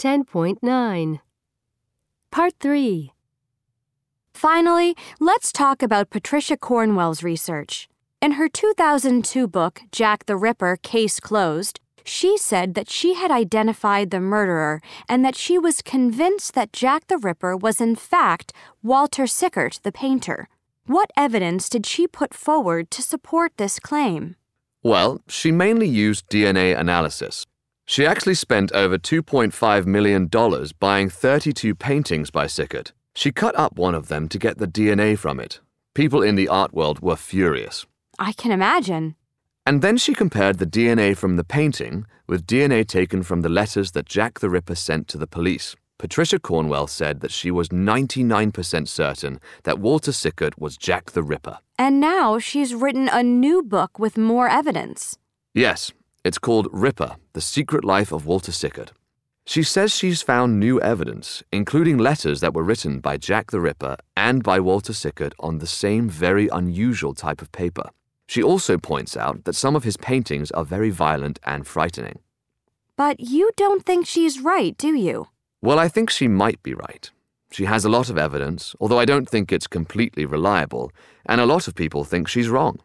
10.9 Part 3 Finally, let's talk about Patricia Cornwell's research. In her 2002 book, Jack the Ripper Case Closed, she said that she had identified the murderer and that she was convinced that Jack the Ripper was in fact Walter Sickert, the painter. What evidence did she put forward to support this claim? Well, she mainly used DNA analysis. She actually spent over $2.5 million buying 32 paintings by Sickert. She cut up one of them to get the DNA from it. People in the art world were furious. I can imagine. And then she compared the DNA from the painting with DNA taken from the letters that Jack the Ripper sent to the police. Patricia Cornwell said that she was 99% certain that Walter Sickert was Jack the Ripper. And now she's written a new book with more evidence. Yes, it's called Ripper The Secret Life of Walter Sickert. She says she's found new evidence, including letters that were written by Jack the Ripper and by Walter Sickert on the same very unusual type of paper. She also points out that some of his paintings are very violent and frightening. But you don't think she's right, do you? Well, I think she might be right. She has a lot of evidence, although I don't think it's completely reliable, and a lot of people think she's wrong.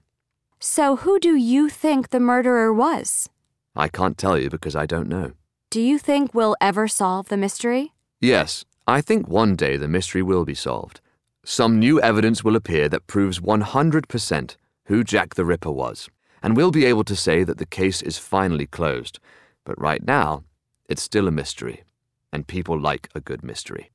So, who do you think the murderer was? I can't tell you because I don't know. Do you think we'll ever solve the mystery? Yes, I think one day the mystery will be solved. Some new evidence will appear that proves 100% who Jack the Ripper was, and we'll be able to say that the case is finally closed. But right now, it's still a mystery and people like a good mystery.